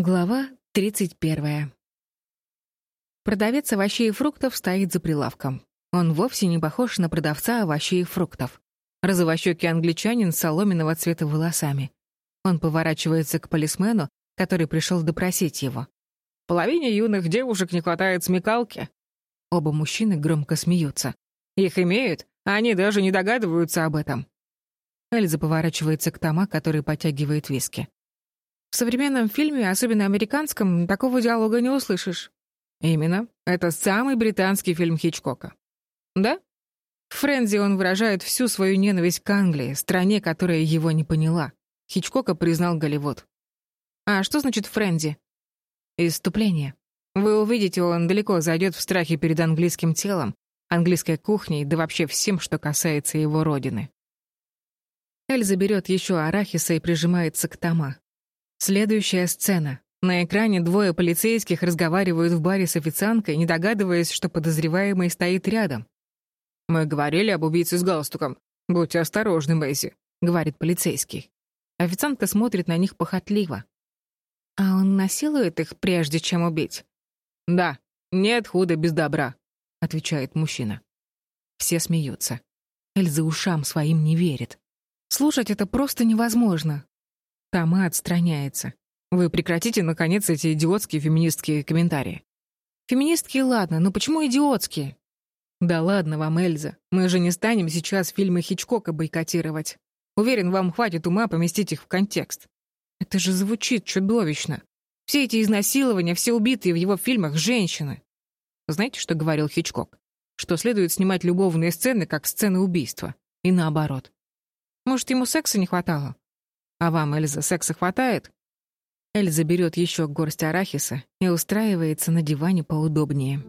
Глава 31. Продавец овощей и фруктов стоит за прилавком. Он вовсе не похож на продавца овощей и фруктов. Розовощёкий англичанин с соломенного цвета волосами. Он поворачивается к полисмену, который пришел допросить его. «Половине юных девушек не хватает смекалки». Оба мужчины громко смеются. «Их имеют, а они даже не догадываются об этом». Эльза поворачивается к Тома, который потягивает виски. В современном фильме, особенно американском, такого диалога не услышишь. Именно. Это самый британский фильм Хичкока. Да? В Френзи он выражает всю свою ненависть к Англии, стране, которая его не поняла. Хичкока признал Голливуд. А что значит Френзи? Иступление. Вы увидите, он далеко зайдет в страхе перед английским телом, английской кухней, да вообще всем, что касается его родины. Эльза берет еще арахиса и прижимается к Тома. Следующая сцена. На экране двое полицейских разговаривают в баре с официанткой, не догадываясь, что подозреваемый стоит рядом. «Мы говорили об убийце с галстуком. Будьте осторожны, Мэйси», — говорит полицейский. Официантка смотрит на них похотливо. «А он насилует их, прежде чем убить?» «Да, нет худа без добра», — отвечает мужчина. Все смеются. Эльза ушам своим не верит. Слушать это просто невозможно. Тома отстраняется. Вы прекратите, наконец, эти идиотские феминистские комментарии. Феминистские, ладно, но почему идиотские? Да ладно вам, Эльза. Мы же не станем сейчас фильмы Хичкока бойкотировать. Уверен, вам хватит ума поместить их в контекст. Это же звучит чудовищно. Все эти изнасилования, все убитые в его фильмах женщины. Знаете, что говорил Хичкок? Что следует снимать любовные сцены как сцены убийства. И наоборот. Может, ему секса не хватало? А вам, Эльза, секса хватает? Эльза берет еще горсть арахиса и устраивается на диване поудобнее.